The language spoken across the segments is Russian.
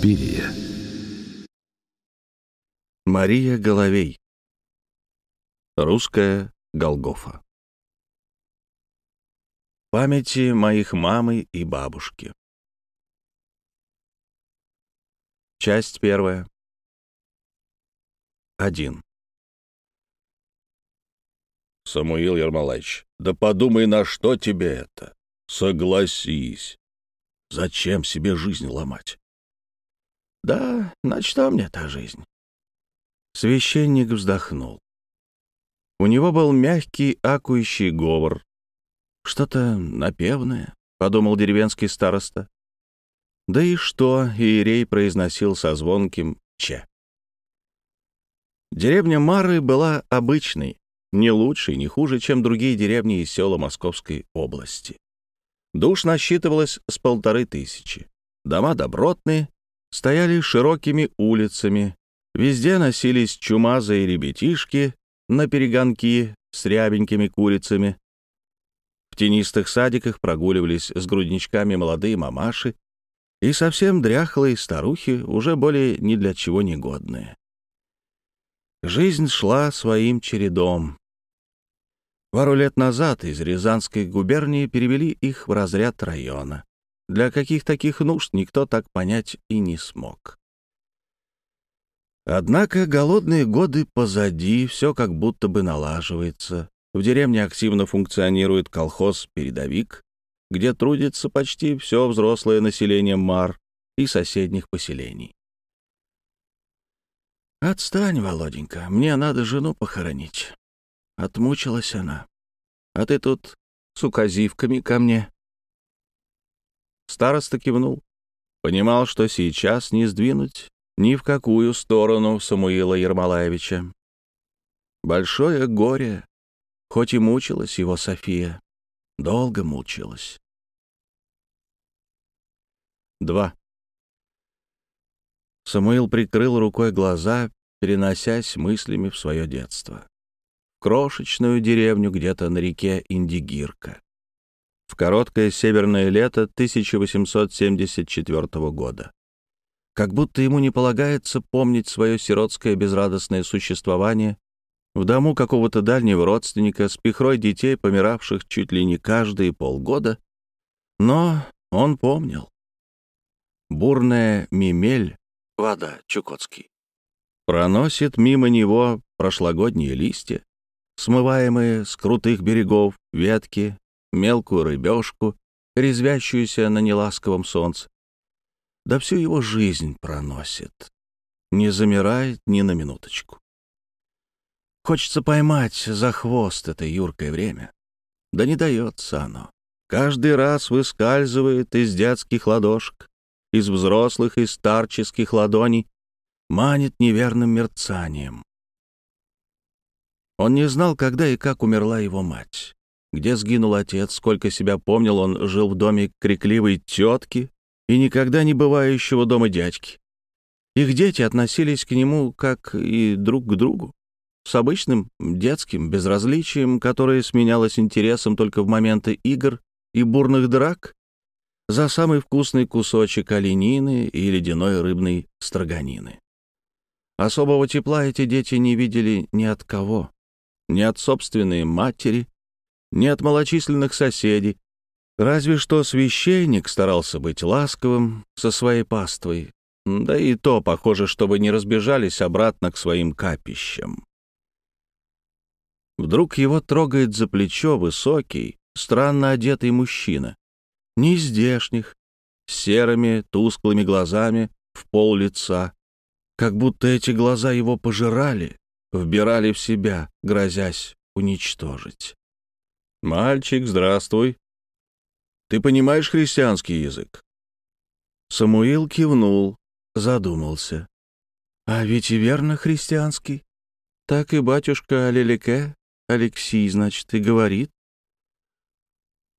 Суспирия. Мария Головей. Русская Голгофа. Памяти моих мамы и бабушки. Часть первая. Один. Самуил Ермолаевич, да подумай, на что тебе это? Согласись. Зачем себе жизнь ломать? Да, на что мне та жизнь? Священник вздохнул. У него был мягкий, акующий говор. Что-то напевное, подумал деревенский староста. Да и что Иерей произносил со звонким «че». Деревня Мары была обычной, не лучше и не хуже, чем другие деревни и села Московской области. Душ насчитывалось с полторы тысячи. Дома добротные, стояли широкими улицами, везде носились чумазые ребятишки на перегонки с рябенькими курицами. В тенистых садиках прогуливались с грудничками молодые мамаши и совсем дряхлые старухи, уже более ни для чего не годные. Жизнь шла своим чередом. Пару лет назад из Рязанской губернии перевели их в разряд района. Для каких таких нужд никто так понять и не смог. Однако голодные годы позади, все как будто бы налаживается. В деревне активно функционирует колхоз-передовик, где трудится почти все взрослое население Мар и соседних поселений. «Отстань, Володенька, мне надо жену похоронить». Отмучилась она. А ты тут с указивками ко мне. Староста кивнул. Понимал, что сейчас не сдвинуть ни в какую сторону Самуила Ермолаевича. Большое горе, хоть и мучилась его София, долго мучилась. 2. Самуил прикрыл рукой глаза, переносясь мыслями в свое детство крошечную деревню где-то на реке Индигирка. В короткое северное лето 1874 года. Как будто ему не полагается помнить свое сиротское безрадостное существование в дому какого-то дальнего родственника с пихрой детей, помиравших чуть ли не каждые полгода, но он помнил. Бурная мимель, вода, Чукотский, проносит мимо него прошлогодние листья, смываемые с крутых берегов ветки, мелкую рыбешку, резвящуюся на неласковом солнце. Да всю его жизнь проносит, не замирает ни на минуточку. Хочется поймать за хвост это юркое время. Да не дается оно. Каждый раз выскальзывает из детских ладошек, из взрослых и старческих ладоней, манит неверным мерцанием. Он не знал, когда и как умерла его мать. Где сгинул отец, сколько себя помнил, он жил в доме крикливой тетки и никогда не бывающего дома дядьки. Их дети относились к нему как и друг к другу, с обычным детским безразличием, которое сменялось интересом только в моменты игр и бурных драк, за самый вкусный кусочек оленины и ледяной рыбной строганины. Особого тепла эти дети не видели ни от кого ни от собственной матери, ни от малочисленных соседей. Разве что священник старался быть ласковым со своей паствой, да и то, похоже, чтобы не разбежались обратно к своим капищам. Вдруг его трогает за плечо высокий, странно одетый мужчина. Не здешних, с серыми, тусклыми глазами в пол лица, как будто эти глаза его пожирали, вбирали в себя, грозясь уничтожить. «Мальчик, здравствуй. Ты понимаешь христианский язык?» Самуил кивнул, задумался. «А ведь и верно христианский. Так и батюшка Алелике, Алексий, значит, и говорит.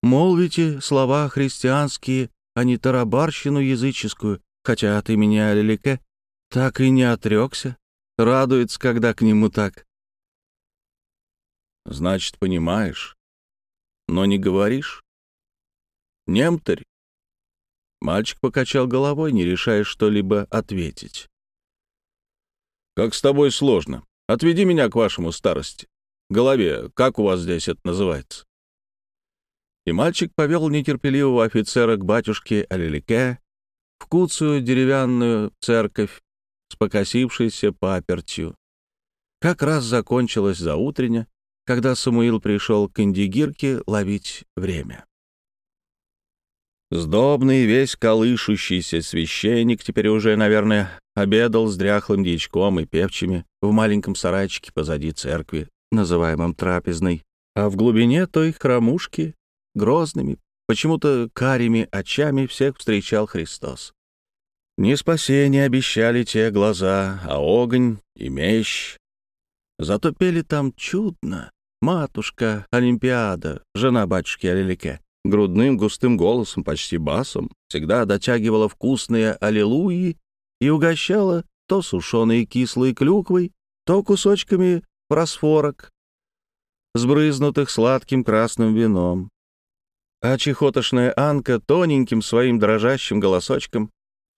Молвите слова христианские, а не тарабарщину языческую, хотя от имени Алелике так и не отрекся. Радуется, когда к нему так. Значит, понимаешь, но не говоришь. Немтарь. Мальчик покачал головой, не решая что-либо ответить. «Как с тобой сложно. Отведи меня к вашему старости. Голове, как у вас здесь это называется?» И мальчик повел нетерпеливого офицера к батюшке Алилике в куцую деревянную церковь с покосившейся папертью. Как раз закончилась заутрення, когда Самуил пришел к Индигирке ловить время. Сдобный, весь колышущийся священник теперь уже, наверное, обедал с дряхлым дьячком и певчими в маленьком сарайчике позади церкви, называемом трапезной, а в глубине той храмушки грозными, почему-то карими очами всех встречал Христос. Не спасение обещали те глаза, а огонь и меч. Зато пели там чудно. Матушка Олимпиада, жена батюшки Алилике, грудным густым голосом, почти басом, всегда дотягивала вкусные аллилуйи и угощала то сушеной кислой клюквой, то кусочками просфорок, сбрызнутых сладким красным вином. А чехотошная Анка тоненьким своим дрожащим голосочком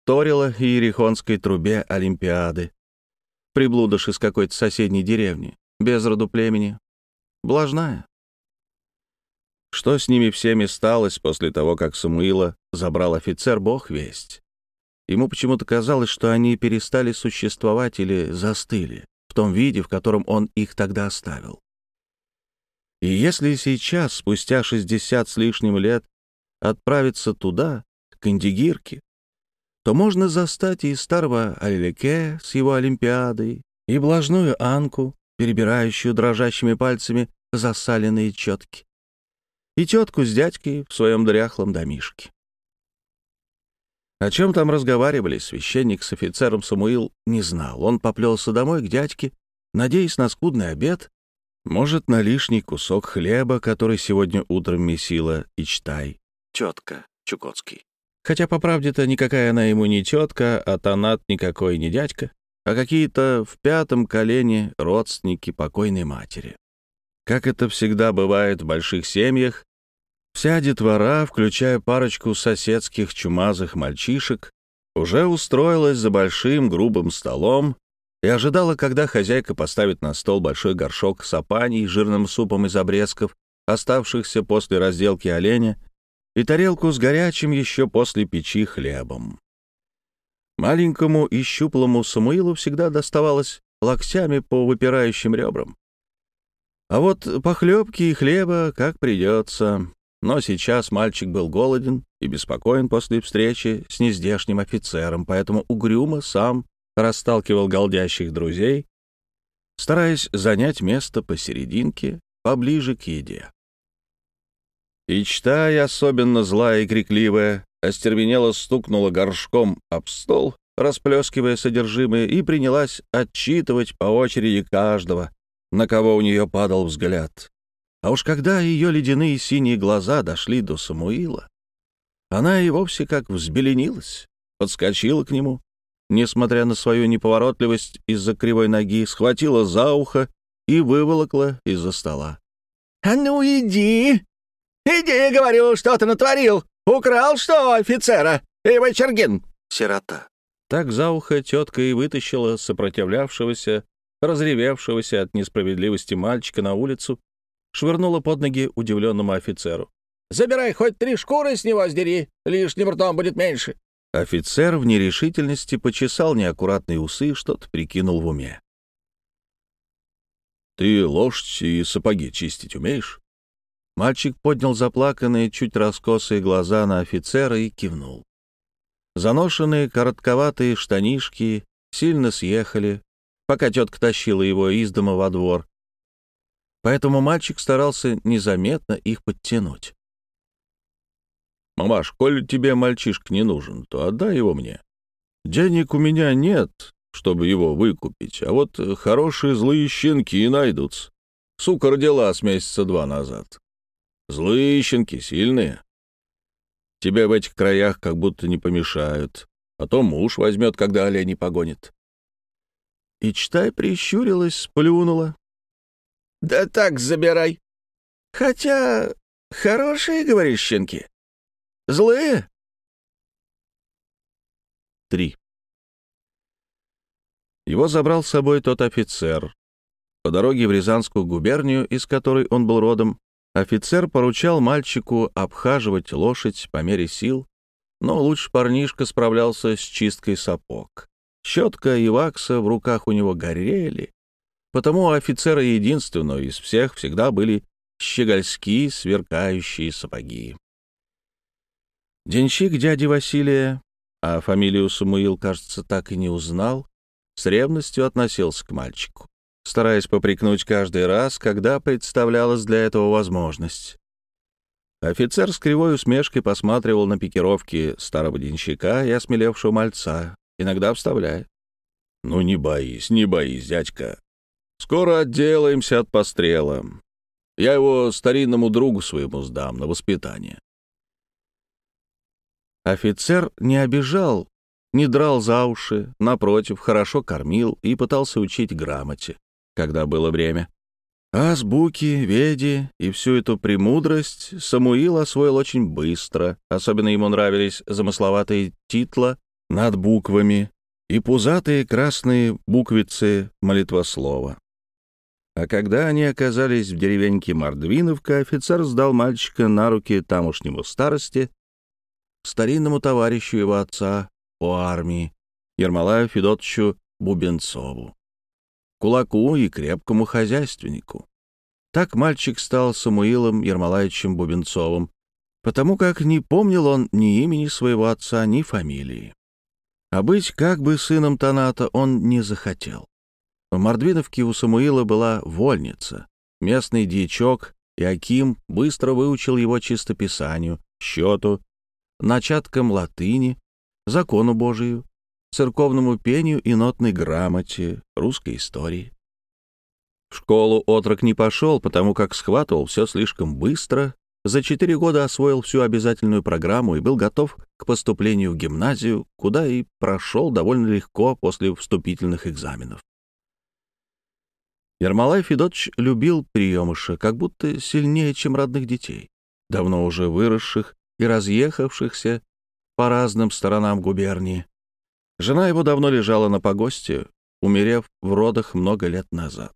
торила иерихонской трубе Олимпиады. Приблудыш из какой-то соседней деревни, без роду племени. Блажная. Что с ними всеми сталось после того, как Самуила забрал офицер, бог весть. Ему почему-то казалось, что они перестали существовать или застыли в том виде, в котором он их тогда оставил. И если сейчас, спустя 60 с лишним лет, отправиться туда, к Индигирке, то можно застать и старого Алилеке с его Олимпиадой, и блажную Анку, перебирающую дрожащими пальцами засаленные четки, и тетку с дядькой в своем дряхлом домишке. О чем там разговаривали, священник с офицером Самуил не знал. Он поплелся домой к дядьке, надеясь на скудный обед, может, на лишний кусок хлеба, который сегодня утром месила и читай. Тетка Чукотский. Хотя, по правде-то, никакая она ему не тетка, а тонат никакой не дядька, а какие-то в пятом колене родственники покойной матери. Как это всегда бывает в больших семьях, вся детвора, включая парочку соседских чумазых мальчишек, уже устроилась за большим грубым столом и ожидала, когда хозяйка поставит на стол большой горшок с опаней, жирным супом из обрезков, оставшихся после разделки оленя, и тарелку с горячим еще после печи хлебом. Маленькому и щуплому Самуилу всегда доставалось локтями по выпирающим ребрам. А вот похлебки и хлеба как придется. Но сейчас мальчик был голоден и беспокоен после встречи с нездешним офицером, поэтому угрюмо сам расталкивал голдящих друзей, стараясь занять место посерединке, поближе к еде. И читая, особенно злая и крикливая, остервенело стукнула горшком об стол, расплескивая содержимое, и принялась отчитывать по очереди каждого, на кого у нее падал взгляд. А уж когда ее ледяные синие глаза дошли до Самуила, она и вовсе как взбеленилась, подскочила к нему, несмотря на свою неповоротливость из-за кривой ноги, схватила за ухо и выволокла из-за стола. «А ну иди!» «Иди, говорю, что ты натворил! Украл что, офицера? Ивачергин!» Сирота. Так за ухо тетка и вытащила сопротивлявшегося, разревевшегося от несправедливости мальчика на улицу, швырнула под ноги удивленному офицеру. «Забирай хоть три шкуры с него сдери, лишним ртом будет меньше». Офицер в нерешительности почесал неаккуратные усы и что-то прикинул в уме. «Ты лошадь и сапоги чистить умеешь?» Мальчик поднял заплаканные, чуть раскосые глаза на офицера и кивнул. Заношенные коротковатые штанишки сильно съехали, пока тетка тащила его из дома во двор. Поэтому мальчик старался незаметно их подтянуть. «Мамаш, коль тебе мальчишка не нужен, то отдай его мне. Денег у меня нет, чтобы его выкупить, а вот хорошие злые щенки найдутся. Сука родила с месяца два назад. Злые щенки, сильные. Тебе в этих краях как будто не помешают, а то муж возьмет, когда оленей погонит. И читай прищурилась, сплюнула. Да так забирай. Хотя хорошие, говоришь, щенки. Злые? три. Его забрал с собой тот офицер. По дороге в Рязанскую губернию, из которой он был родом, офицер поручал мальчику обхаживать лошадь по мере сил, но лучше парнишка справлялся с чисткой сапог. Щетка и вакса в руках у него горели, потому офицера единственного из всех всегда были щегольские сверкающие сапоги. Денщик дяди Василия, а фамилию Самуил, кажется, так и не узнал, с ревностью относился к мальчику, стараясь попрекнуть каждый раз, когда представлялась для этого возможность. Офицер с кривой усмешкой посматривал на пикировки старого денщика и осмелевшего мальца, иногда вставляя. «Ну не боись, не боись, дядька. Скоро отделаемся от пострела. Я его старинному другу своему сдам на воспитание». Офицер не обижал, не драл за уши, напротив, хорошо кормил и пытался учить грамоте, когда было время. Азбуки, веди и всю эту премудрость Самуил освоил очень быстро. Особенно ему нравились замысловатые титла над буквами и пузатые красные буквицы молитвослова. А когда они оказались в деревеньке Мордвиновка, офицер сдал мальчика на руки тамошнему старости, старинному товарищу его отца по армии, Ермолаю Федотовичу Бубенцову, кулаку и крепкому хозяйственнику. Так мальчик стал Самуилом Ермолаевичем Бубенцовым, потому как не помнил он ни имени своего отца, ни фамилии. А быть как бы сыном Таната он не захотел. В Мордвиновке у Самуила была вольница. Местный дьячок и Аким быстро выучил его чистописанию, счету, начаткам латыни, закону Божию, церковному пению и нотной грамоте, русской истории. В школу отрок не пошел, потому как схватывал все слишком быстро за четыре года освоил всю обязательную программу и был готов к поступлению в гимназию, куда и прошел довольно легко после вступительных экзаменов. Ермолай Федотович любил приемыша, как будто сильнее, чем родных детей, давно уже выросших и разъехавшихся по разным сторонам губернии. Жена его давно лежала на погосте, умерев в родах много лет назад.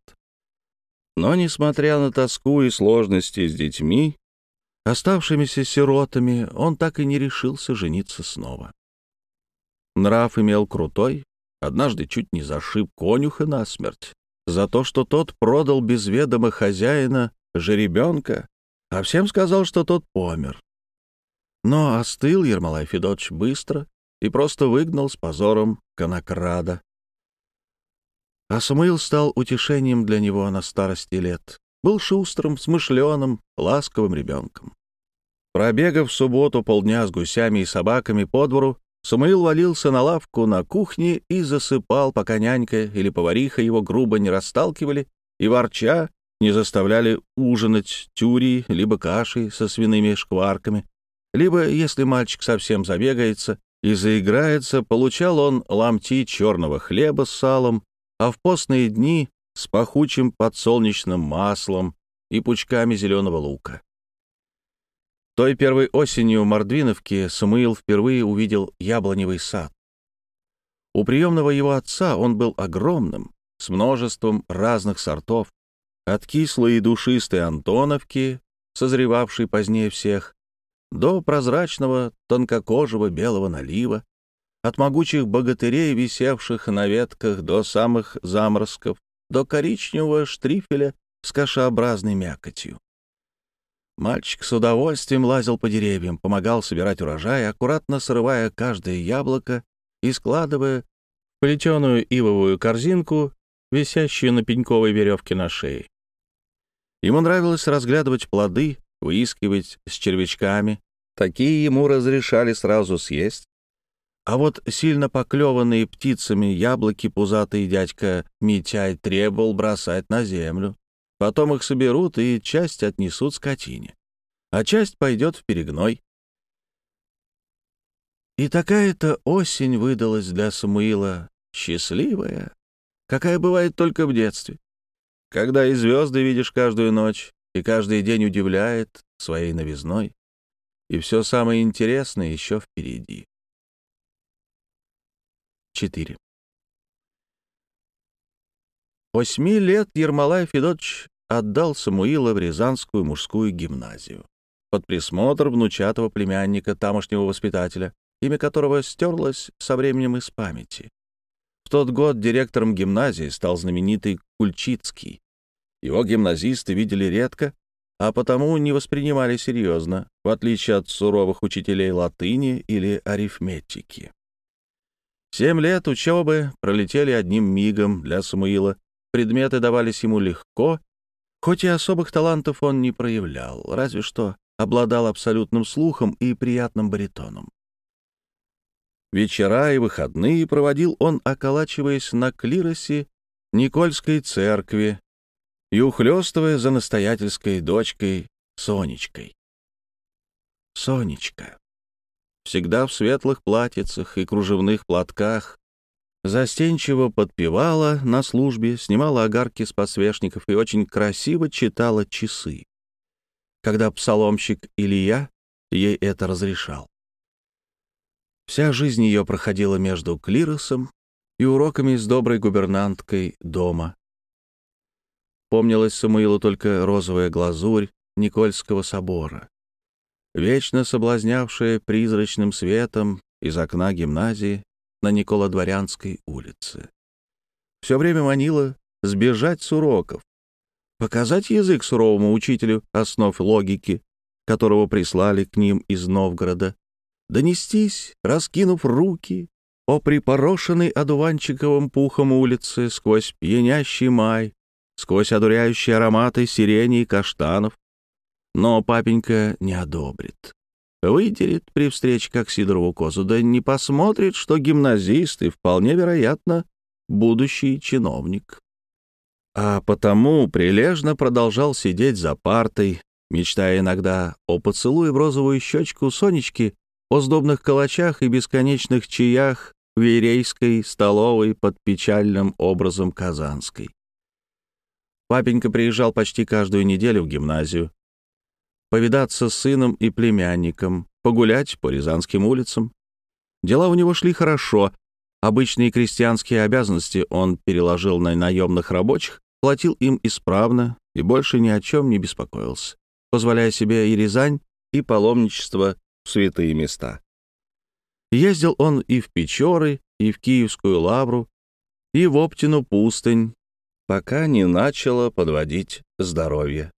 Но, несмотря на тоску и сложности с детьми, Оставшимися сиротами он так и не решился жениться снова. Нрав имел крутой, однажды чуть не зашиб конюха насмерть за то, что тот продал без ведома хозяина жеребенка, а всем сказал, что тот помер. Но остыл Ермолай Федотович быстро и просто выгнал с позором конокрада. А Самуил стал утешением для него на старости лет. Был шустрым, смышленым, ласковым ребенком. Пробегав в субботу полдня с гусями и собаками по двору, Самуил валился на лавку на кухне и засыпал, пока нянька или повариха его грубо не расталкивали и, ворча, не заставляли ужинать тюри либо кашей со свиными шкварками, либо, если мальчик совсем забегается и заиграется, получал он ломти черного хлеба с салом, а в постные дни с пахучим подсолнечным маслом и пучками зеленого лука. Той первой осенью в Мордвиновке Самуил впервые увидел яблоневый сад. У приемного его отца он был огромным, с множеством разных сортов, от кислой и душистой Антоновки, созревавшей позднее всех, до прозрачного тонкокожего белого налива, от могучих богатырей, висевших на ветках, до самых заморозков, до коричневого штрифеля с кашеобразной мякотью. Мальчик с удовольствием лазил по деревьям, помогал собирать урожай, аккуратно срывая каждое яблоко и складывая в плетеную ивовую корзинку, висящую на пеньковой веревке на шее. Ему нравилось разглядывать плоды, выискивать с червячками. Такие ему разрешали сразу съесть. А вот сильно поклеванные птицами яблоки пузатый дядька Митяй требовал бросать на землю. Потом их соберут и часть отнесут скотине, а часть пойдет в перегной. И такая-то осень выдалась для Самуила счастливая, какая бывает только в детстве, когда и звезды видишь каждую ночь, и каждый день удивляет своей новизной, и все самое интересное еще впереди. 4. Восьми лет Ермолай Федотович отдал Самуила в Рязанскую мужскую гимназию под присмотр внучатого племянника тамошнего воспитателя, имя которого стерлось со временем из памяти. В тот год директором гимназии стал знаменитый Кульчицкий. Его гимназисты видели редко, а потому не воспринимали серьезно, в отличие от суровых учителей латыни или арифметики. Семь лет учебы пролетели одним мигом для Самуила, предметы давались ему легко, хоть и особых талантов он не проявлял, разве что обладал абсолютным слухом и приятным баритоном. Вечера и выходные проводил он, околачиваясь на клиросе Никольской церкви и ухлёстывая за настоятельской дочкой Сонечкой. Сонечка. Всегда в светлых платьицах и кружевных платках, застенчиво подпевала на службе, снимала огарки с подсвечников и очень красиво читала часы, когда псаломщик Илья ей это разрешал. Вся жизнь ее проходила между клиросом и уроками с доброй гувернанткой дома. Помнилась Самуилу только розовая глазурь Никольского собора, вечно соблазнявшая призрачным светом из окна гимназии на Николо-Дворянской улице. Все время манила сбежать с уроков, показать язык суровому учителю основ логики, которого прислали к ним из Новгорода, донестись, раскинув руки, по припорошенной одуванчиковым пухом улице сквозь пьянящий май, сквозь одуряющие ароматы сирени и каштанов. Но папенька не одобрит. Выдерет при встрече как Сидорову козу, да не посмотрит, что гимназист и, вполне вероятно, будущий чиновник. А потому прилежно продолжал сидеть за партой, мечтая иногда о поцелуе в розовую щечку Сонечки о сдобных калачах и бесконечных чаях в Верейской столовой под печальным образом Казанской. Папенька приезжал почти каждую неделю в гимназию, повидаться с сыном и племянником, погулять по Рязанским улицам. Дела у него шли хорошо. Обычные крестьянские обязанности он переложил на наемных рабочих, платил им исправно и больше ни о чем не беспокоился, позволяя себе и Рязань, и паломничество святые места. Ездил он и в Печоры, и в Киевскую лавру, и в Оптину пустынь, пока не начало подводить здоровье.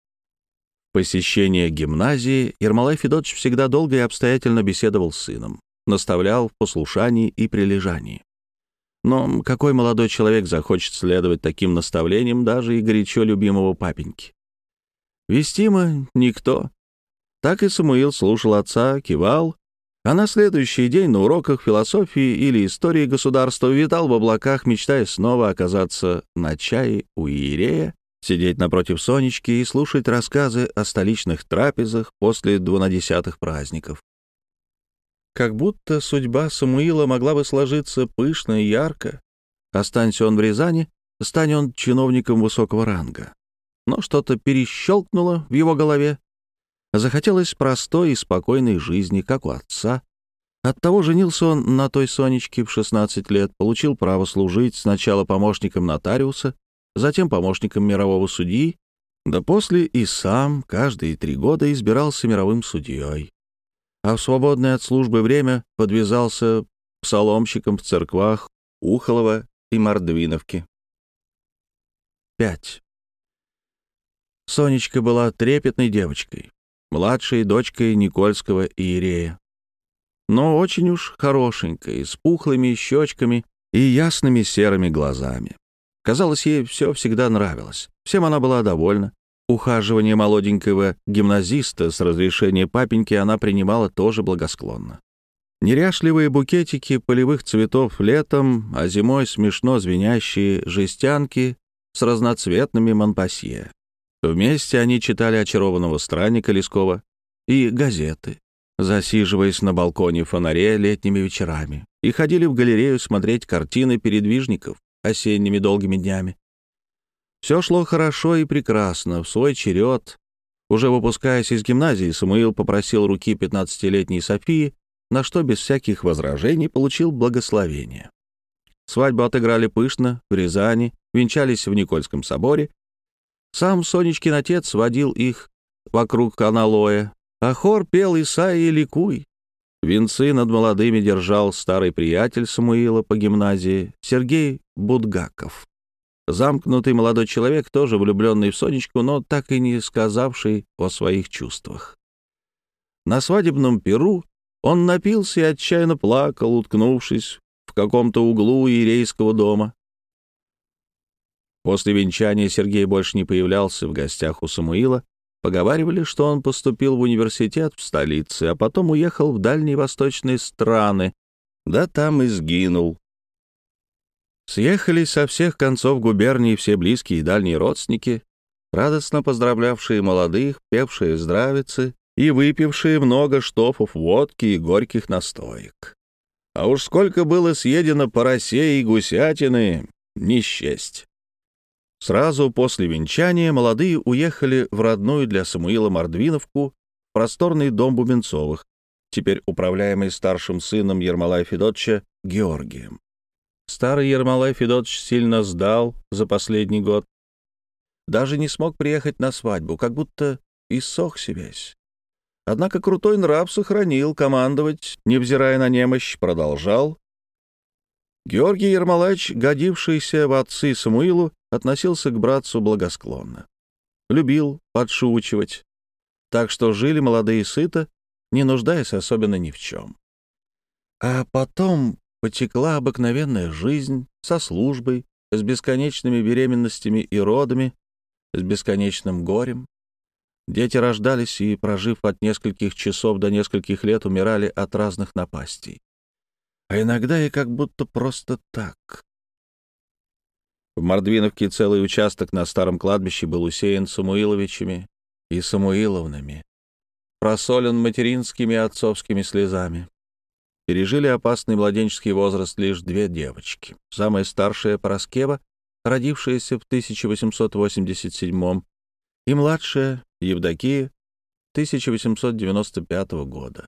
Посещение гимназии Ермолай Федотович всегда долго и обстоятельно беседовал с сыном, наставлял в послушании и прилежании. Но какой молодой человек захочет следовать таким наставлениям даже и горячо любимого папеньки? Вестимо никто, так и Самуил слушал отца, кивал, а на следующий день на уроках философии или истории государства витал в облаках, мечтая снова оказаться на чае у Иерея, сидеть напротив Сонечки и слушать рассказы о столичных трапезах после двунадесятых праздников. Как будто судьба Самуила могла бы сложиться пышно и ярко. Останься он в Рязани, стань он чиновником высокого ранга. Но что-то перещелкнуло в его голове, Захотелось простой и спокойной жизни, как у отца. Оттого женился он на той Сонечке в 16 лет, получил право служить сначала помощником нотариуса, затем помощником мирового судьи, да после и сам каждые три года избирался мировым судьей. А в свободное от службы время подвязался псаломщиком в церквах Ухолова и Мордвиновки. 5. Сонечка была трепетной девочкой младшей дочкой Никольского иерея. Но очень уж хорошенькой, с пухлыми щечками и ясными серыми глазами. Казалось, ей все всегда нравилось. Всем она была довольна. Ухаживание молоденького гимназиста с разрешения папеньки она принимала тоже благосклонно. Неряшливые букетики полевых цветов летом, а зимой смешно звенящие жестянки с разноцветными монпасье. Вместе они читали «Очарованного странника» Лескова и газеты, засиживаясь на балконе фонаре летними вечерами, и ходили в галерею смотреть картины передвижников осенними долгими днями. Все шло хорошо и прекрасно, в свой черед. Уже выпускаясь из гимназии, Самуил попросил руки 15-летней Софии, на что без всяких возражений получил благословение. Свадьбу отыграли пышно, в Рязани, венчались в Никольском соборе. Сам Сонечкин отец водил их вокруг аналоя, а хор пел «Исаия, ликуй». Венцы над молодыми держал старый приятель Самуила по гимназии Сергей Будгаков. Замкнутый молодой человек, тоже влюбленный в Сонечку, но так и не сказавший о своих чувствах. На свадебном перу он напился и отчаянно плакал, уткнувшись в каком-то углу иерейского дома. После венчания Сергей больше не появлялся в гостях у Самуила. Поговаривали, что он поступил в университет в столице, а потом уехал в дальние восточные страны, да там и сгинул. Съехались со всех концов губернии все близкие и дальние родственники, радостно поздравлявшие молодых, певшие здравицы, и выпившие много штофов водки и горьких настоек. А уж сколько было съедено поросей и гусятины, не счесть. Сразу после венчания молодые уехали в родную для Самуила Мордвиновку, просторный дом Бубенцовых, теперь управляемый старшим сыном Ермолая Федотча Георгием. Старый Ермолай Федотович сильно сдал за последний год. Даже не смог приехать на свадьбу, как будто иссохся весь. Однако крутой нрав сохранил, командовать, невзирая на немощь, продолжал. Георгий Ермолаевич, годившийся в отцы Самуилу, относился к братцу благосклонно. Любил подшучивать. Так что жили молодые сыто, не нуждаясь особенно ни в чем. А потом потекла обыкновенная жизнь со службой, с бесконечными беременностями и родами, с бесконечным горем, Дети рождались и, прожив от нескольких часов до нескольких лет, умирали от разных напастей. А иногда и как будто просто так. В Мордвиновке целый участок на старом кладбище был усеян Самуиловичами и Самуиловнами, просолен материнскими и отцовскими слезами. Пережили опасный младенческий возраст лишь две девочки. Самая старшая Пороскева, родившаяся в 1887 и младшая Евдокия 1895 года.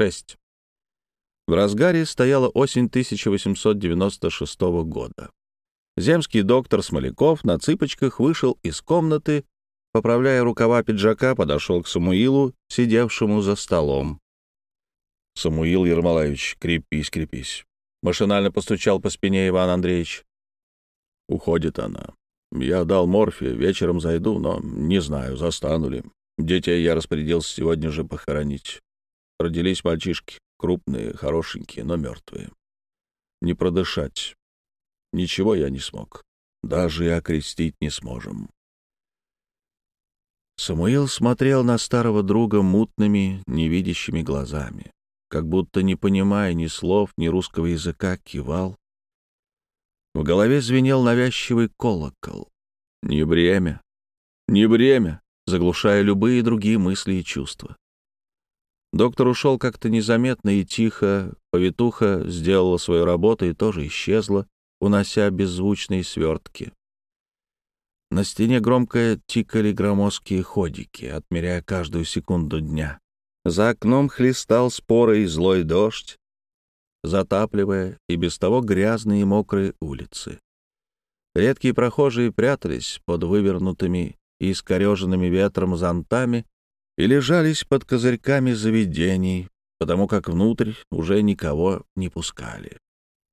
6. В разгаре стояла осень 1896 года. Земский доктор Смоляков на цыпочках вышел из комнаты, поправляя рукава пиджака, подошел к Самуилу, сидевшему за столом. «Самуил Ермолаевич, крепись, крепись!» Машинально постучал по спине Иван Андреевич. «Уходит она. Я дал морфия, вечером зайду, но не знаю, застану ли. Детей я распорядился сегодня же похоронить. Родились мальчишки, крупные, хорошенькие, но мертвые. Не продышать. Ничего я не смог. Даже и окрестить не сможем. Самуил смотрел на старого друга мутными, невидящими глазами, как будто, не понимая ни слов, ни русского языка, кивал, в голове звенел навязчивый колокол. Не бремя, не бремя, заглушая любые другие мысли и чувства. Доктор ушел как-то незаметно и тихо, повитуха сделала свою работу и тоже исчезла, унося беззвучные свертки. На стене громко тикали громоздкие ходики, отмеряя каждую секунду дня. За окном хлестал спорый злой дождь, затапливая и без того грязные и мокрые улицы. Редкие прохожие прятались под вывернутыми и искореженными ветром зонтами и лежались под козырьками заведений, потому как внутрь уже никого не пускали.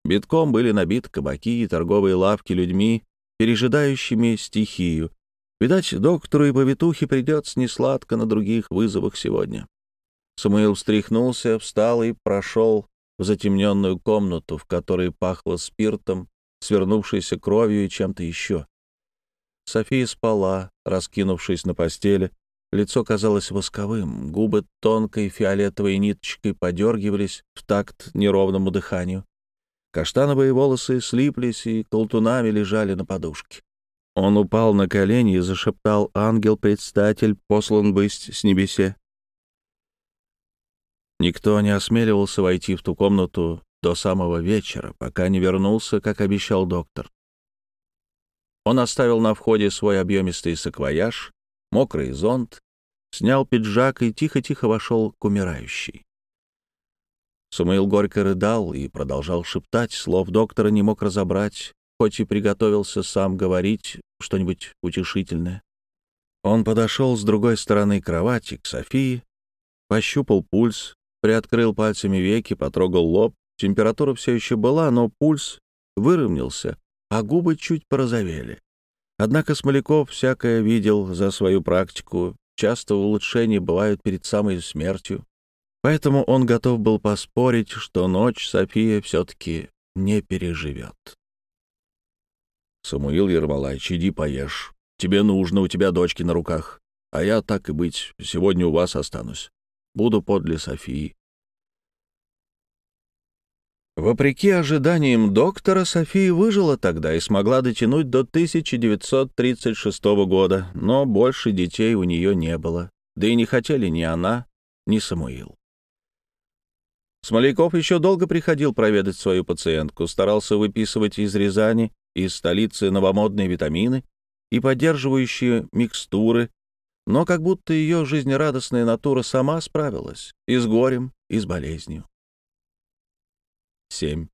Битком были набиты кабаки и торговые лавки людьми, пережидающими стихию. Видать, доктору и повитухе придется несладко на других вызовах сегодня. Самуил встряхнулся, встал и прошел в затемненную комнату, в которой пахло спиртом, свернувшейся кровью и чем-то еще. София спала, раскинувшись на постели. Лицо казалось восковым, губы тонкой фиолетовой ниточкой подергивались в такт неровному дыханию. Каштановые волосы слиплись и колтунами лежали на подушке. Он упал на колени и зашептал «Ангел-предстатель, послан быть с небесе». Никто не осмеливался войти в ту комнату до самого вечера, пока не вернулся, как обещал доктор. Он оставил на входе свой объемистый саквояж, мокрый зонт, снял пиджак и тихо-тихо вошел к умирающей. Самуил горько рыдал и продолжал шептать, слов доктора не мог разобрать, хоть и приготовился сам говорить что-нибудь утешительное. Он подошел с другой стороны кровати к Софии, пощупал пульс, приоткрыл пальцами веки, потрогал лоб. Температура все еще была, но пульс выровнялся, а губы чуть порозовели. Однако Смоляков всякое видел за свою практику, часто улучшения бывают перед самой смертью. Поэтому он готов был поспорить, что ночь София все-таки не переживет. «Самуил Ермолаевич, иди поешь. Тебе нужно, у тебя дочки на руках. А я, так и быть, сегодня у вас останусь. Буду подле Софии». Вопреки ожиданиям доктора, София выжила тогда и смогла дотянуть до 1936 года, но больше детей у нее не было, да и не хотели ни она, ни Самуил. Смоляков еще долго приходил проведать свою пациентку, старался выписывать из Рязани, из столицы новомодные витамины и поддерживающие микстуры, но как будто ее жизнерадостная натура сама справилась и с горем, и с болезнью. 7.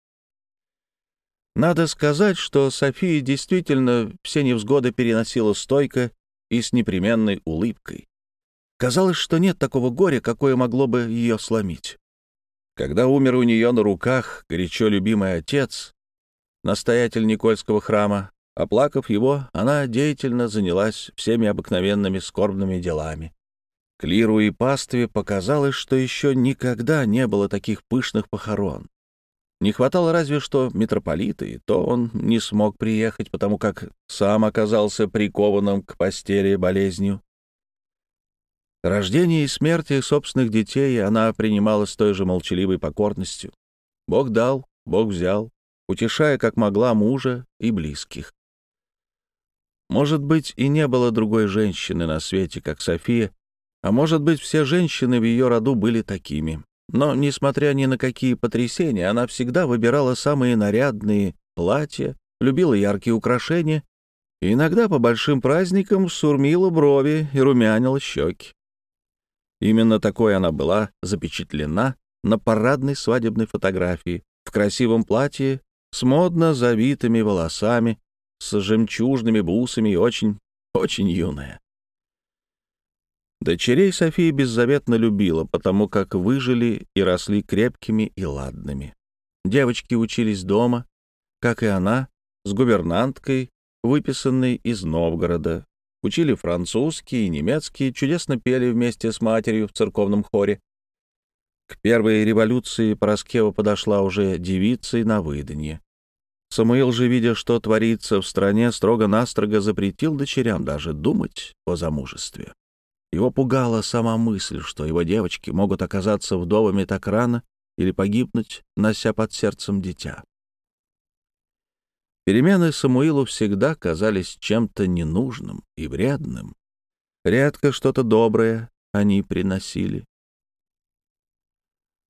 Надо сказать, что София действительно все невзгоды переносила стойко и с непременной улыбкой. Казалось, что нет такого горя, какое могло бы ее сломить. Когда умер у нее на руках горячо любимый отец, настоятель Никольского храма, оплакав его, она деятельно занялась всеми обыкновенными скорбными делами. Клиру и пастве показалось, что еще никогда не было таких пышных похорон. Не хватало разве что митрополита, и то он не смог приехать, потому как сам оказался прикованным к постели болезнью. Рождение и смерти собственных детей она принимала с той же молчаливой покорностью. Бог дал, Бог взял, утешая как могла мужа и близких. Может быть, и не было другой женщины на свете, как София, а может быть, все женщины в ее роду были такими. Но, несмотря ни на какие потрясения, она всегда выбирала самые нарядные платья, любила яркие украшения и иногда по большим праздникам сурмила брови и румянила щеки. Именно такой она была запечатлена на парадной свадебной фотографии, в красивом платье, с модно завитыми волосами, с жемчужными бусами и очень, очень юная. Дочерей София беззаветно любила, потому как выжили и росли крепкими и ладными. Девочки учились дома, как и она, с гувернанткой, выписанной из Новгорода. Учили французский и немецкий, чудесно пели вместе с матерью в церковном хоре. К первой революции Пороскева подошла уже девицей на выданье. Самуил же, видя, что творится в стране, строго-настрого запретил дочерям даже думать о замужестве. Его пугала сама мысль, что его девочки могут оказаться вдовами так рано или погибнуть, нося под сердцем дитя. Перемены Самуилу всегда казались чем-то ненужным и вредным. Редко что-то доброе они приносили.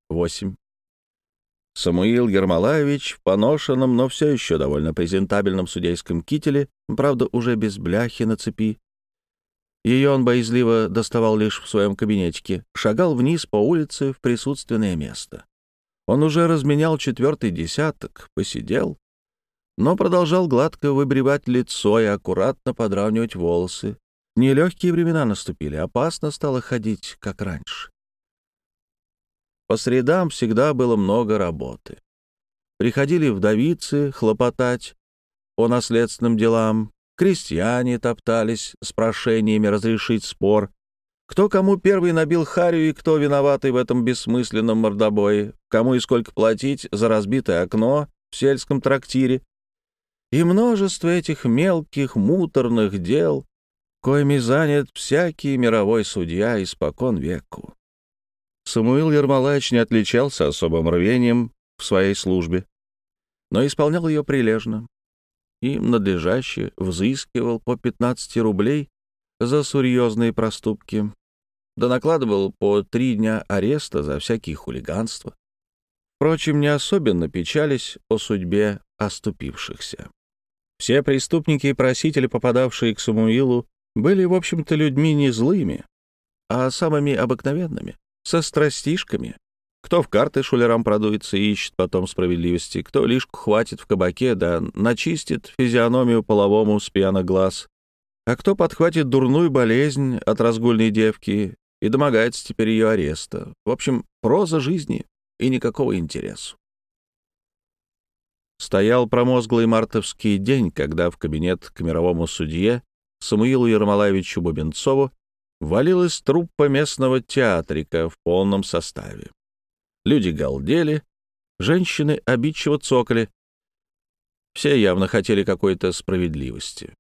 8. Самуил Ермолаевич в поношенном, но все еще довольно презентабельном судейском кителе, правда, уже без бляхи на цепи, ее он боязливо доставал лишь в своем кабинетике, шагал вниз по улице в присутственное место. Он уже разменял четвертый десяток, посидел, но продолжал гладко выбривать лицо и аккуратно подравнивать волосы. Нелегкие времена наступили, опасно стало ходить, как раньше. По средам всегда было много работы. Приходили вдовицы хлопотать по наследственным делам, Крестьяне топтались с прошениями разрешить спор. Кто кому первый набил харю и кто виноватый в этом бессмысленном мордобое, кому и сколько платить за разбитое окно в сельском трактире. И множество этих мелких муторных дел, коими занят всякий мировой судья испокон веку. Самуил Ермолаевич не отличался особым рвением в своей службе, но исполнял ее прилежно, и надлежаще взыскивал по 15 рублей за серьезные проступки, да накладывал по три дня ареста за всякие хулиганства. Впрочем, не особенно печались о судьбе оступившихся. Все преступники и просители, попадавшие к Самуилу, были, в общем-то, людьми не злыми, а самыми обыкновенными, со страстишками, Кто в карты шулерам продуется и ищет потом справедливости, кто лишку хватит в кабаке, да начистит физиономию половому с пьяных глаз, а кто подхватит дурную болезнь от разгульной девки и домогается теперь ее ареста. В общем, проза жизни и никакого интересу. Стоял промозглый мартовский день, когда в кабинет к мировому судье Самуилу Ермолаевичу Бубенцову валилась труппа местного театрика в полном составе. Люди галдели, женщины обидчиво цокали. Все явно хотели какой-то справедливости.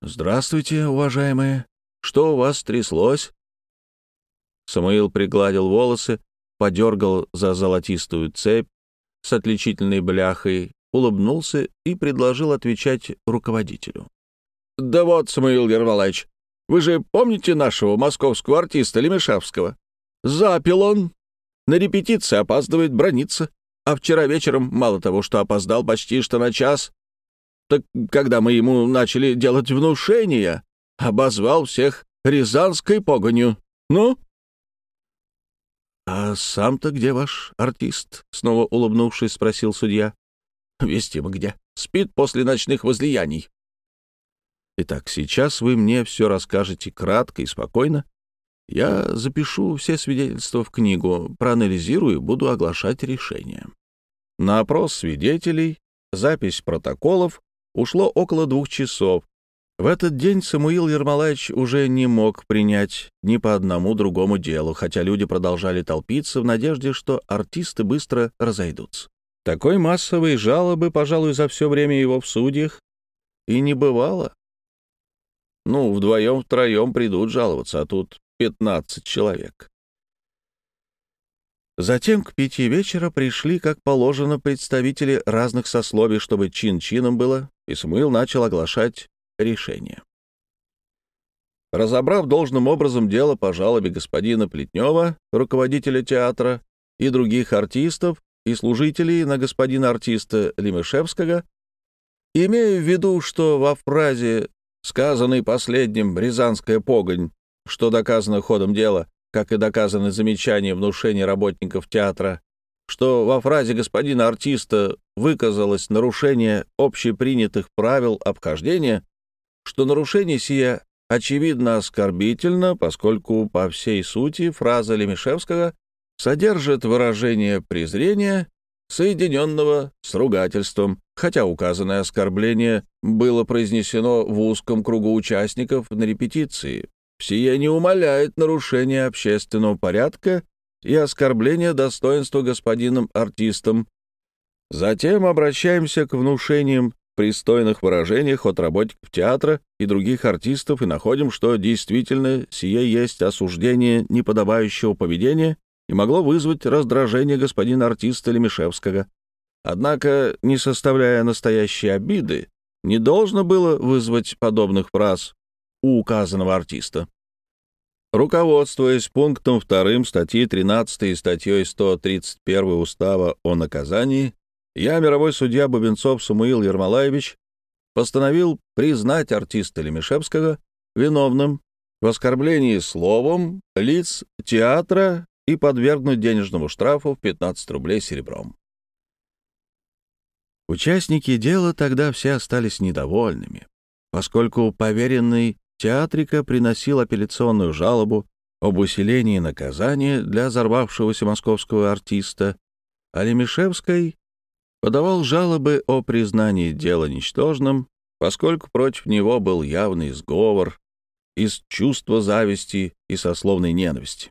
«Здравствуйте, уважаемые. Что у вас тряслось?» Самуил пригладил волосы, подергал за золотистую цепь, с отличительной бляхой, улыбнулся и предложил отвечать руководителю. «Да вот, Самуил Ермолаевич, вы же помните нашего московского артиста Лемешавского? Запил он. На репетиции опаздывает брониться. А вчера вечером, мало того, что опоздал почти что на час, так когда мы ему начали делать внушения, обозвал всех рязанской погонью. Ну, «А сам-то где ваш артист?» — снова улыбнувшись, спросил судья. «Вестимо где. Спит после ночных возлияний». «Итак, сейчас вы мне все расскажете кратко и спокойно. Я запишу все свидетельства в книгу, проанализирую и буду оглашать решение». На опрос свидетелей, запись протоколов ушло около двух часов, в этот день Самуил Ермолаевич уже не мог принять ни по одному другому делу, хотя люди продолжали толпиться в надежде, что артисты быстро разойдутся. Такой массовой жалобы, пожалуй, за все время его в судьях и не бывало. Ну, вдвоем-втроем придут жаловаться, а тут 15 человек. Затем к пяти вечера пришли, как положено, представители разных сословий, чтобы чин-чином было, и Самуил начал оглашать решение. Разобрав должным образом дело по жалобе господина Плетнева, руководителя театра, и других артистов и служителей на господина артиста Лимышевского, имея в виду, что во фразе, сказанной последним «Рязанская погонь», что доказано ходом дела, как и доказаны замечания внушения работников театра, что во фразе господина артиста выказалось нарушение общепринятых правил обхождения, что нарушение сия очевидно оскорбительно, поскольку по всей сути фраза Лемешевского содержит выражение презрения, соединенного с ругательством, хотя указанное оскорбление было произнесено в узком кругу участников на репетиции. Сие не умаляет нарушения общественного порядка и оскорбления достоинства господином артистом. Затем обращаемся к внушениям пристойных выражениях от работников театра и других артистов и находим, что действительно сие есть осуждение неподобающего поведения и могло вызвать раздражение господина артиста Лемешевского. Однако, не составляя настоящей обиды, не должно было вызвать подобных фраз у указанного артиста. Руководствуясь пунктом 2 статьи 13 и статьей 131 Устава о наказании, я, мировой судья Бубенцов Самуил Ермолаевич, постановил признать артиста Лемешевского виновным в оскорблении словом лиц театра и подвергнуть денежному штрафу в 15 рублей серебром. Участники дела тогда все остались недовольными, поскольку поверенный театрика приносил апелляционную жалобу об усилении наказания для взорвавшегося московского артиста, а Лемешевской подавал жалобы о признании дела ничтожным, поскольку против него был явный сговор из чувства зависти и сословной ненависти.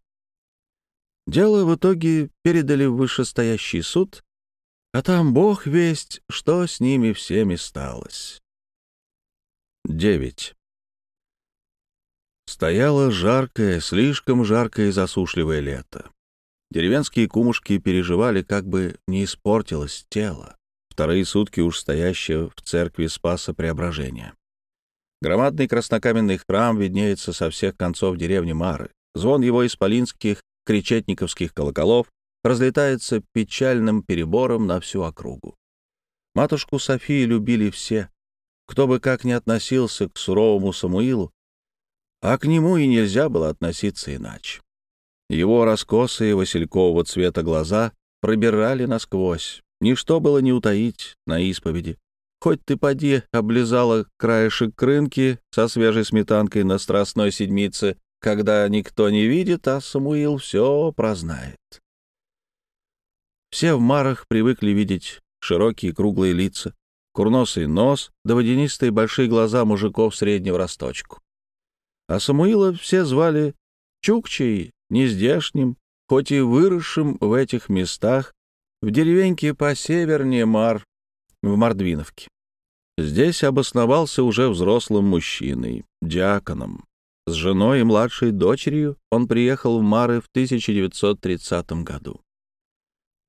Дело в итоге передали в вышестоящий суд, а там бог весть, что с ними всеми сталось. 9. Стояло жаркое, слишком жаркое и засушливое лето. Деревенские кумушки переживали, как бы не испортилось тело, вторые сутки уж стоящее в церкви Спаса Преображения. Громадный краснокаменный храм виднеется со всех концов деревни Мары. Звон его исполинских кричетниковских колоколов разлетается печальным перебором на всю округу. Матушку Софию любили все, кто бы как ни относился к суровому Самуилу, а к нему и нельзя было относиться иначе. Его раскосые василькового цвета глаза пробирали насквозь. Ничто было не утаить на исповеди. Хоть ты поди облизала краешек крынки со свежей сметанкой на страстной седмице, когда никто не видит, а Самуил все прознает. Все в марах привыкли видеть широкие круглые лица, курносый нос да водянистые большие глаза мужиков среднего росточку. А Самуила все звали Чукчей, нездешним, хоть и выросшим в этих местах, в деревеньке по севернее Мар, в Мордвиновке. Здесь обосновался уже взрослым мужчиной, диаконом. С женой и младшей дочерью он приехал в Мары в 1930 году.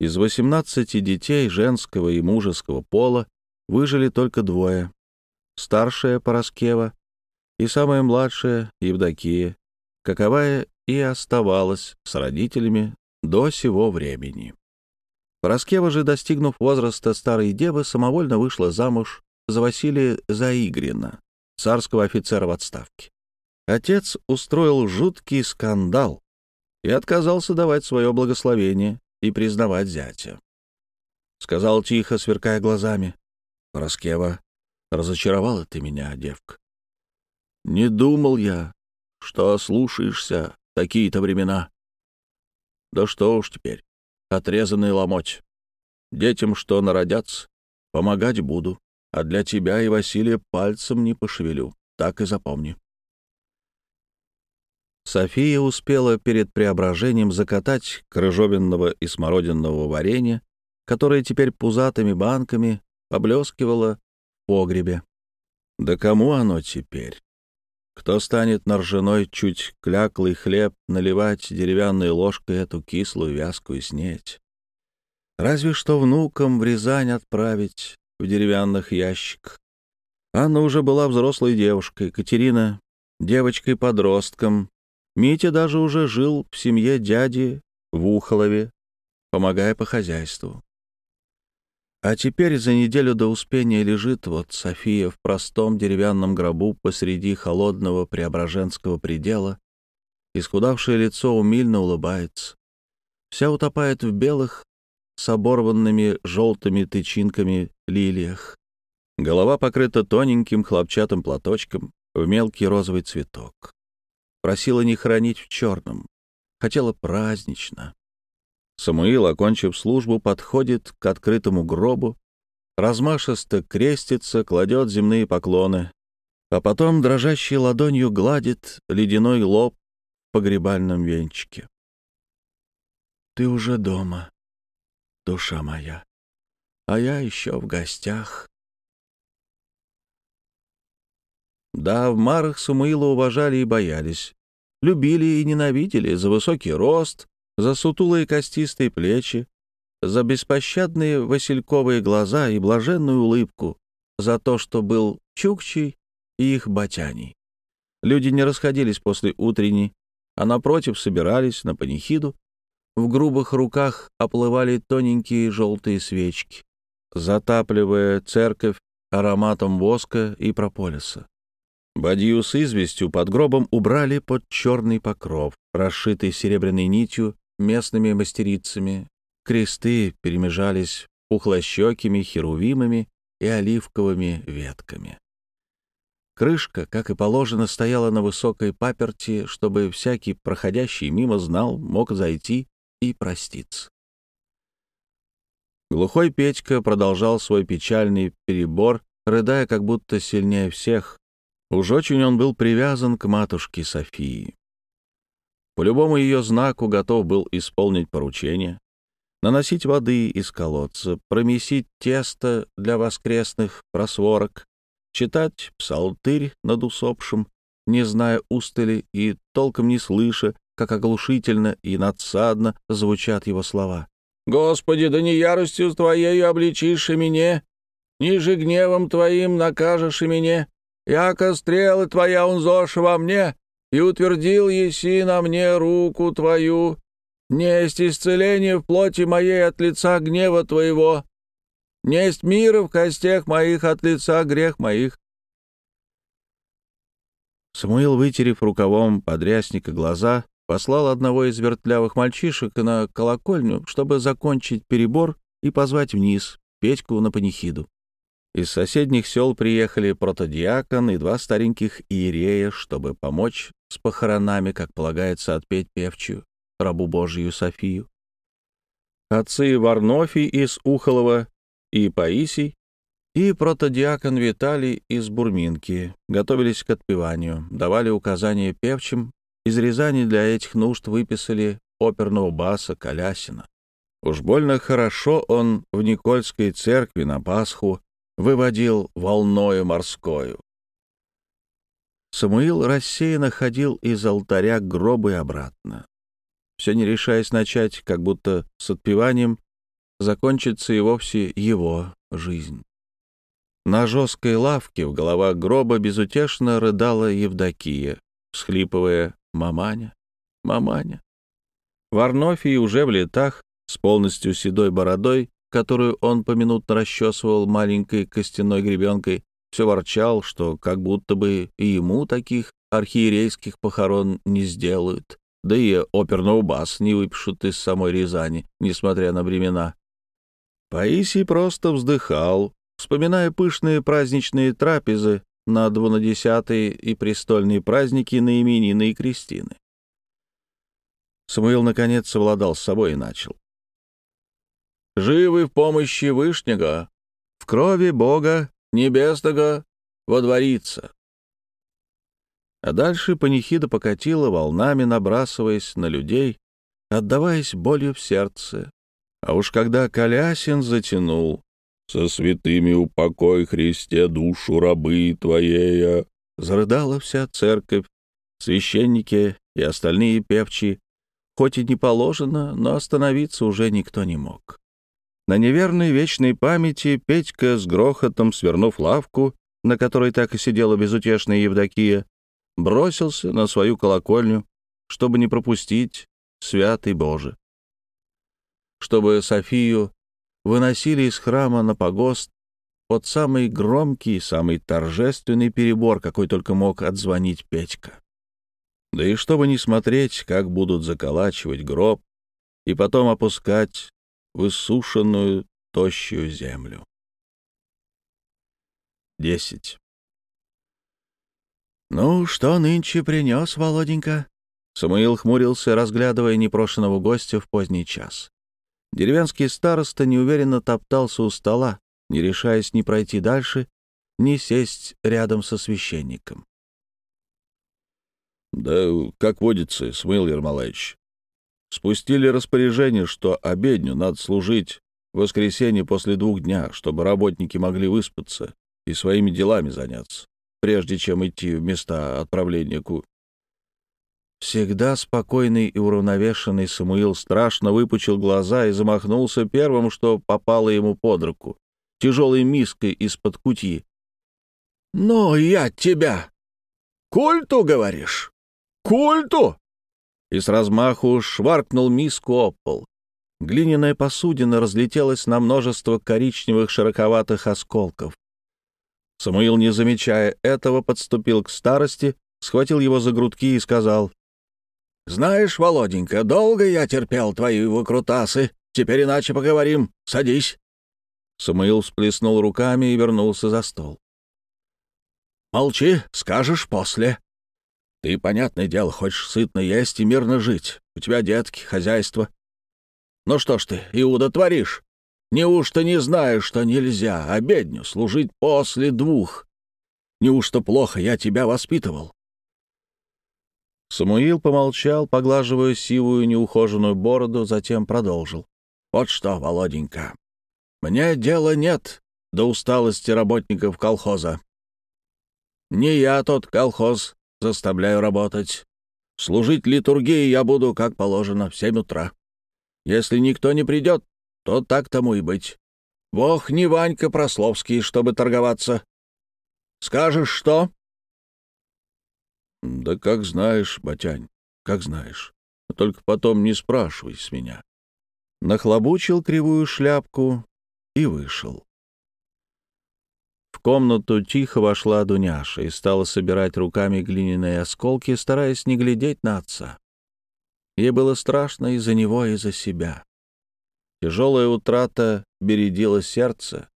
Из 18 детей женского и мужеского пола выжили только двое. Старшая Пороскева и самая младшая Евдокия, каковая и оставалась с родителями до сего времени. Пороскева же, достигнув возраста старой девы, самовольно вышла замуж за Василия Заигрина, царского офицера в отставке. Отец устроил жуткий скандал и отказался давать свое благословение и признавать зятя. Сказал тихо, сверкая глазами. «Пороскева, разочаровала ты меня, девка. Не думал я, что слушаешься такие-то времена. Да что уж теперь, отрезанный ломоть. Детям, что народятся, помогать буду, а для тебя и Василия пальцем не пошевелю, так и запомни. София успела перед преображением закатать крыжовенного и смородинного варенья, которое теперь пузатыми банками поблескивало в погребе. Да кому оно теперь? Кто станет на ржаной чуть кляклый хлеб наливать деревянной ложкой эту кислую вязкую снеть? Разве что внукам в Рязань отправить в деревянных ящиках. Анна уже была взрослой девушкой, Катерина — девочкой-подростком, Митя даже уже жил в семье дяди в Ухолове, помогая по хозяйству. А теперь за неделю до успения лежит вот София в простом деревянном гробу посреди холодного преображенского предела. Исхудавшее лицо умильно улыбается. Вся утопает в белых, с оборванными желтыми тычинками лилиях. Голова покрыта тоненьким хлопчатым платочком в мелкий розовый цветок. Просила не хранить в черном. Хотела празднично. Самуил, окончив службу, подходит к открытому гробу, размашисто крестится, кладет земные поклоны, а потом дрожащей ладонью гладит ледяной лоб в погребальном венчике. «Ты уже дома, душа моя, а я еще в гостях». Да, в Марах Самуила уважали и боялись, любили и ненавидели за высокий рост, за сутулые костистые плечи, за беспощадные васильковые глаза и блаженную улыбку, за то, что был Чукчей и их батяней. Люди не расходились после утренней, а напротив собирались на панихиду. В грубых руках оплывали тоненькие желтые свечки, затапливая церковь ароматом воска и прополиса. Бадью с известью под гробом убрали под черный покров, расшитый серебряной нитью местными мастерицами. Кресты перемежались пухлощекими херувимами и оливковыми ветками. Крышка, как и положено, стояла на высокой паперти, чтобы всякий проходящий мимо знал, мог зайти и проститься. Глухой Петька продолжал свой печальный перебор, рыдая как будто сильнее всех, Уж очень он был привязан к матушке Софии. По любому ее знаку готов был исполнить поручение, наносить воды из колодца, промесить тесто для воскресных просворок, читать псалтырь над усопшим, не зная устали и толком не слыша, как оглушительно и надсадно звучат его слова. «Господи, да не яростью Твоею обличишь и меня, ниже гневом Твоим накажешь и меня, яко стрелы твоя унзошь во мне, и утвердил еси на мне руку твою, несть исцеление в плоти моей от лица гнева твоего, несть мира в костях моих от лица грех моих». Самуил, вытерев рукавом подрясника глаза, послал одного из вертлявых мальчишек на колокольню, чтобы закончить перебор и позвать вниз Петьку на панихиду. Из соседних сел приехали протодиакон и два стареньких иерея, чтобы помочь с похоронами, как полагается, отпеть певчую, рабу Божию Софию. Отцы Варнофий из Ухолова и Паисий и протодиакон Виталий из Бурминки готовились к отпеванию, давали указания певчим, из Рязани для этих нужд выписали оперного баса Колясина. Уж больно хорошо он в Никольской церкви на Пасху выводил волною морскою. Самуил рассеянно ходил из алтаря к гробу и обратно. Все не решаясь начать, как будто с отпеванием, закончится и вовсе его жизнь. На жесткой лавке в головах гроба безутешно рыдала Евдокия, всхлипывая «Маманя, маманя». Варнофий уже в летах, с полностью седой бородой, которую он поминутно расчесывал маленькой костяной гребенкой, все ворчал, что как будто бы и ему таких архиерейских похорон не сделают, да и оперного бас не выпишут из самой Рязани, несмотря на времена. Паисий просто вздыхал, вспоминая пышные праздничные трапезы на двунадесятые и престольные праздники на именины и крестины. Самуил, наконец, совладал с собой и начал живы в помощи Вышнего, в крови Бога Небесного водворится. А дальше панихида покатила волнами, набрасываясь на людей, отдаваясь болью в сердце. А уж когда Колясин затянул «Со святыми упокой, Христе, душу рабы твоея», зарыдала вся церковь, священники и остальные певчи, хоть и не положено, но остановиться уже никто не мог. На неверной вечной памяти Петька с грохотом, свернув лавку, на которой так и сидела безутешная Евдокия, бросился на свою колокольню, чтобы не пропустить святый Боже. Чтобы Софию выносили из храма на погост под самый громкий, самый торжественный перебор, какой только мог отзвонить Петька. Да и чтобы не смотреть, как будут заколачивать гроб и потом опускать высушенную, тощую землю. 10. «Ну, что нынче принес, Володенька?» Самуил хмурился, разглядывая непрошенного гостя в поздний час. Деревенский староста неуверенно топтался у стола, не решаясь ни пройти дальше, ни сесть рядом со священником. «Да как водится, Самуил Ермолаевич, спустили распоряжение, что обедню надо служить в воскресенье после двух дня, чтобы работники могли выспаться и своими делами заняться, прежде чем идти в места отправления ку... Всегда спокойный и уравновешенный Самуил страшно выпучил глаза и замахнулся первым, что попало ему под руку, тяжелой миской из-под кутьи. «Ну, я тебя! Культу, говоришь? Культу!» И с размаху шваркнул миску об пол. Глиняная посудина разлетелась на множество коричневых широковатых осколков. Самуил, не замечая этого, подступил к старости, схватил его за грудки и сказал, «Знаешь, Володенька, долго я терпел твои выкрутасы. Теперь иначе поговорим. Садись». Самуил всплеснул руками и вернулся за стол. «Молчи, скажешь после», ты, понятное дело, хочешь сытно есть и мирно жить. У тебя детки, хозяйство. Ну что ж ты, Иуда, творишь? Неужто не знаешь, что нельзя обедню служить после двух? Неужто плохо я тебя воспитывал?» Самуил помолчал, поглаживая сивую неухоженную бороду, затем продолжил. «Вот что, Володенька, мне дела нет до усталости работников колхоза. Не я тот колхоз, заставляю работать. Служить литургии я буду, как положено, в семь утра. Если никто не придет, то так тому и быть. Бог не Ванька Прословский, чтобы торговаться. Скажешь, что?» «Да как знаешь, батянь, как знаешь. Только потом не спрашивай с меня». Нахлобучил кривую шляпку и вышел комнату тихо вошла Дуняша и стала собирать руками глиняные осколки, стараясь не глядеть на отца. Ей было страшно и за него, и за себя. Тяжелая утрата бередила сердце,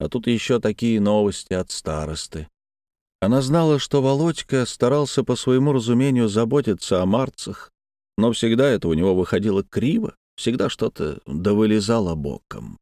а тут еще такие новости от старосты. Она знала, что Володька старался по своему разумению заботиться о марцах, но всегда это у него выходило криво, всегда что-то довылезало боком.